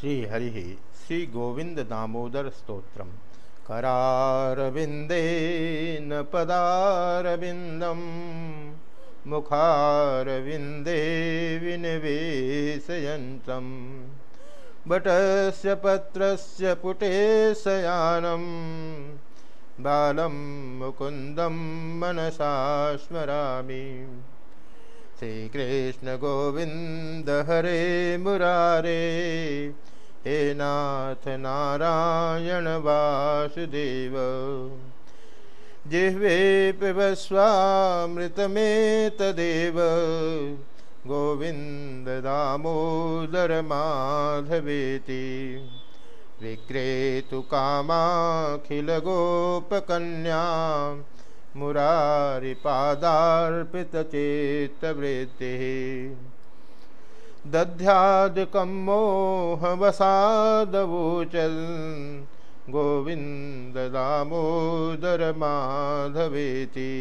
श्रीहरि श्री गोविंद दामोदर स्त्रोत्र करारविंदेन पदारविंदम मुखारविंदे विनिवेशयन्तं बटस्य पत्रस्य पुटे शयानं बालं मुकुन्दं मनसा स्मरामि श्रीकृष्ण गोविंद हरे मुरारे। हे नाथ नारायण वासुदेव। जिह्वे पिबस्वामृतमेतदेव। गोविन्द दामोदर माधवेति। विक्रेतु कामाखिलगोपकन्या। मुरारिपादार्पितचेत्तवृत्तिः दध्यादिकं मोहवसादवोचल्। गोविन्ददामोदरमाधवेति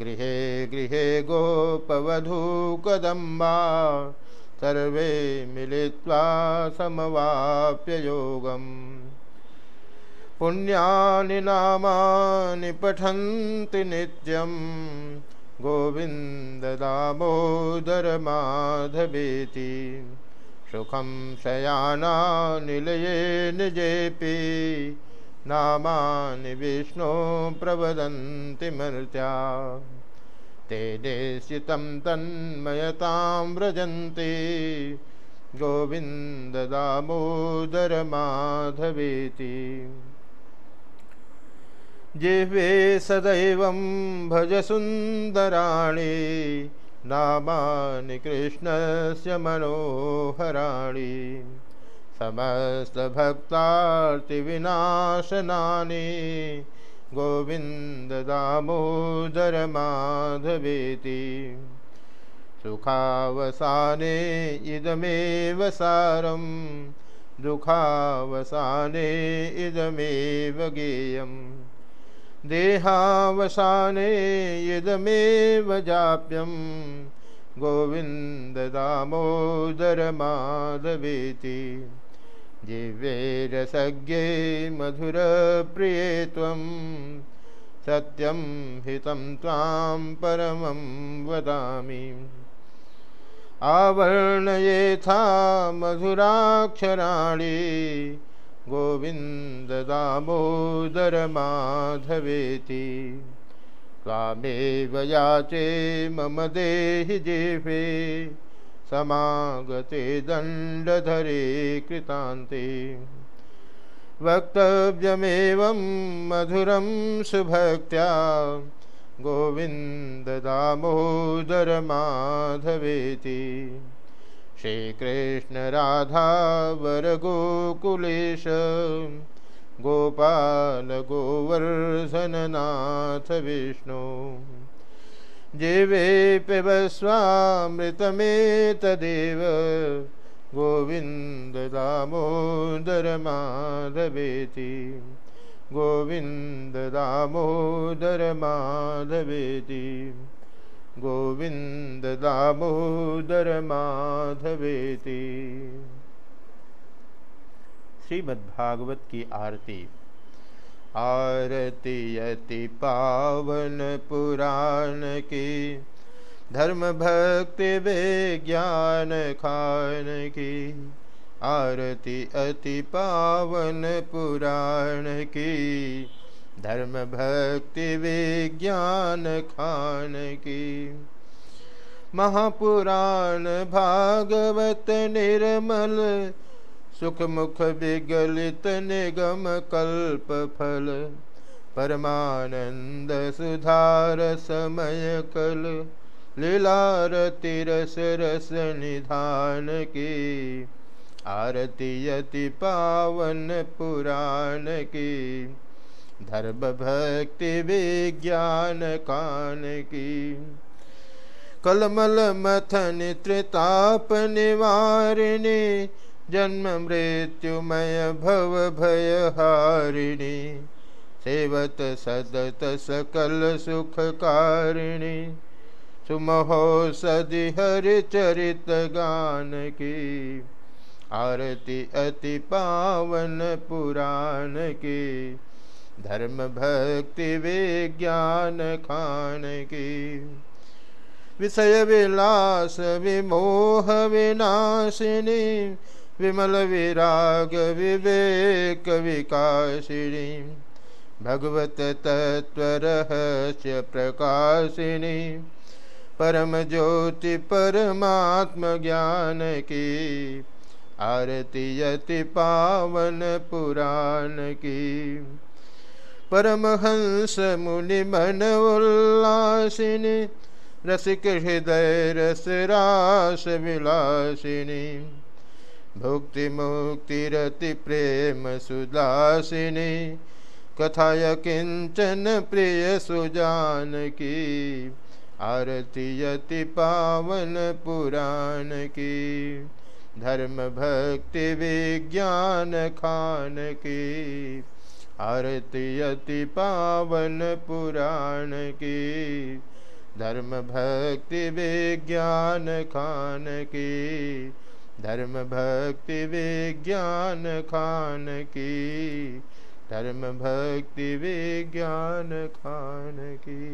गृहे गृहे गोपवधूकदम्बा। सर्वे मिलित्वा समवाप्य योगम्। पुण्यानि नामानि पठन्ति नित्यं गोविन्ददामोदरमाधवेति सुखं शयानानिलये निजेपि नामानि विष्णो प्रवदन्ति मर्त्या। ते निश्चितं तन्मयतां व्रजन्ति गोविन्ददामोदरमाधवेति जिह्वे सदैवं भज सुन्दराणि नामानि कृष्णस्य मनोहराणि। समस्तभक्तार्तिविनाशनानि गोविन्ददामोदरमाधवेति सुखावसाने इदमेव सारं, दुःखावसाने इदमेव गेयम्। देहावसाने इदमेव जाप्यं। गोविन्ददामोदरमाधवेति जिह्वेरसज्ञे मधुरप्रिये त्वं सत्यं हितं त्वां परमं वदामि। आवर्णयेथा मधुराक्षराणि। गोविन्ददामोदरमाधवेति। त्वामेव याचे मम देहि जिह्वे। समागते दण्डधरे कृतान्ते। वक्तव्यमेवं मधुरं सुभक्त्या गोविन्ददामोदरमाधवेति। श्रीकृष्णराधावरगोकुलेश गोपालगोवर्धननाथ विष्णु। जीवे पिबस्वामृतमेतदेव गोविन्ददामोदरमाधवेति गोविन्ददामोदरमाधवेति गोविन्ददामोदरमाधवेति श्रीमद्भागवत की आरती। आरती अति पावन पुराण की। धर्म भक्ति विज्ञान खान की। आरती अति पावन पुराण की। धर्म भक्ति विज्ञान खान की। महापुराण भागवत निर्मल सुख मुख विगलित निगम कल्प फल। परमानंद सुधार समय कल, लीलारति रस रस निधान की। आरती यति पावन पुराण की। धर्म भक्ति विज्ञान कान की। कलमल मथन त्रिताप निवारिणी, जन्म मृत्युमय भव भय हारिणी सेवत सदत सकल सुख कारिणी सुमहो सदि हरि चरित गान की। आरती अति पावन पुराण की। धर्म भक्ति विज्ञान खान की विषय विलास विमोह विनाशिनी विमल विराग विवेक विकासिनी भगवत तत्व रहस्य प्रकाशिनी परम ज्योति परमात्म ज्ञान की आरती यति पावन पुराण की परमहंस मुनि मन उल्लासिनी रसिक हृदय रस रास विलासिनी भुक्ति मुक्ति रति प्रेम सुदासिनी कथाय किंचन प्रिय सुजान की आरती यति पावन पुराण की धर्म भक्ति विज्ञान खान की आरती यति पावन पुराण की, धर्म भक्ति विज्ञान खान की, धर्म भक्ति विज्ञान खान की, धर्म भक्ति विज्ञान खान की।